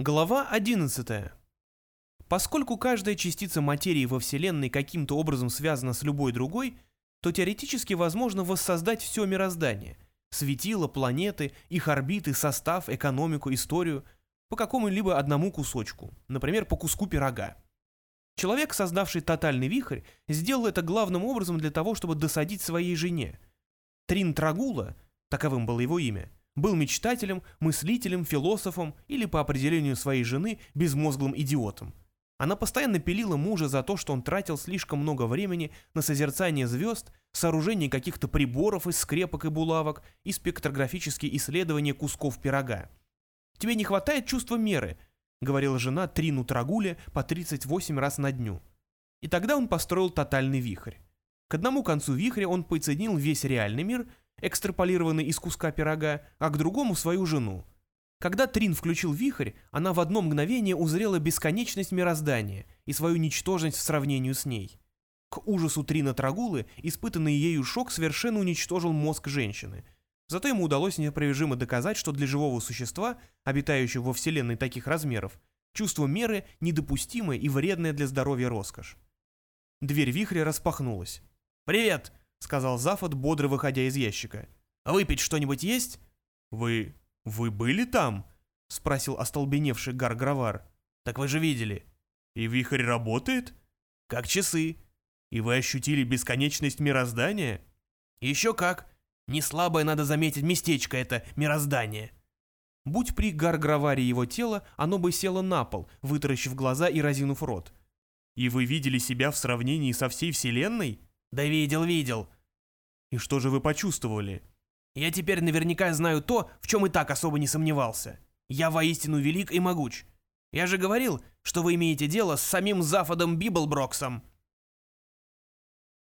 Глава 11. Поскольку каждая частица материи во Вселенной каким-то образом связана с любой другой, то теоретически возможно воссоздать все мироздание – светила, планеты, их орбиты, состав, экономику, историю – по какому-либо одному кусочку, например, по куску пирога. Человек, создавший тотальный вихрь, сделал это главным образом для того, чтобы досадить своей жене. Трин Трагула, таковым было его имя – был мечтателем, мыслителем, философом или, по определению своей жены, безмозглым идиотом. Она постоянно пилила мужа за то, что он тратил слишком много времени на созерцание звезд, сооружение каких-то приборов из скрепок и булавок и спектрографические исследования кусков пирога. «Тебе не хватает чувства меры», — говорила жена Трину Трагуле по 38 раз на дню. И тогда он построил тотальный вихрь. К одному концу вихря он подсоединил весь реальный мир — экстраполированный из куска пирога, а к другому свою жену. Когда Трин включил вихрь, она в одно мгновение узрела бесконечность мироздания и свою ничтожность в сравнении с ней. К ужасу Трина Трагулы испытанный ею шок совершенно уничтожил мозг женщины. Зато ему удалось неопровержимо доказать, что для живого существа, обитающего во Вселенной таких размеров, чувство меры недопустимое и вредное для здоровья роскошь. Дверь вихря распахнулась. «Привет!» Сказал Зафот, бодро выходя из ящика. «А выпить что-нибудь есть?» «Вы... вы были там?» — спросил остолбеневший Гаргравар. «Так вы же видели». «И вихрь работает?» «Как часы». «И вы ощутили бесконечность мироздания?» «Еще как. Не слабое, надо заметить, местечко это мироздание». Будь при Гарграваре его тело, оно бы село на пол, вытаращив глаза и разинув рот. «И вы видели себя в сравнении со всей Вселенной?» «Да видел, видел. И что же вы почувствовали? Я теперь наверняка знаю то, в чем и так особо не сомневался. Я воистину велик и могуч. Я же говорил, что вы имеете дело с самим Зафодом Библброксом.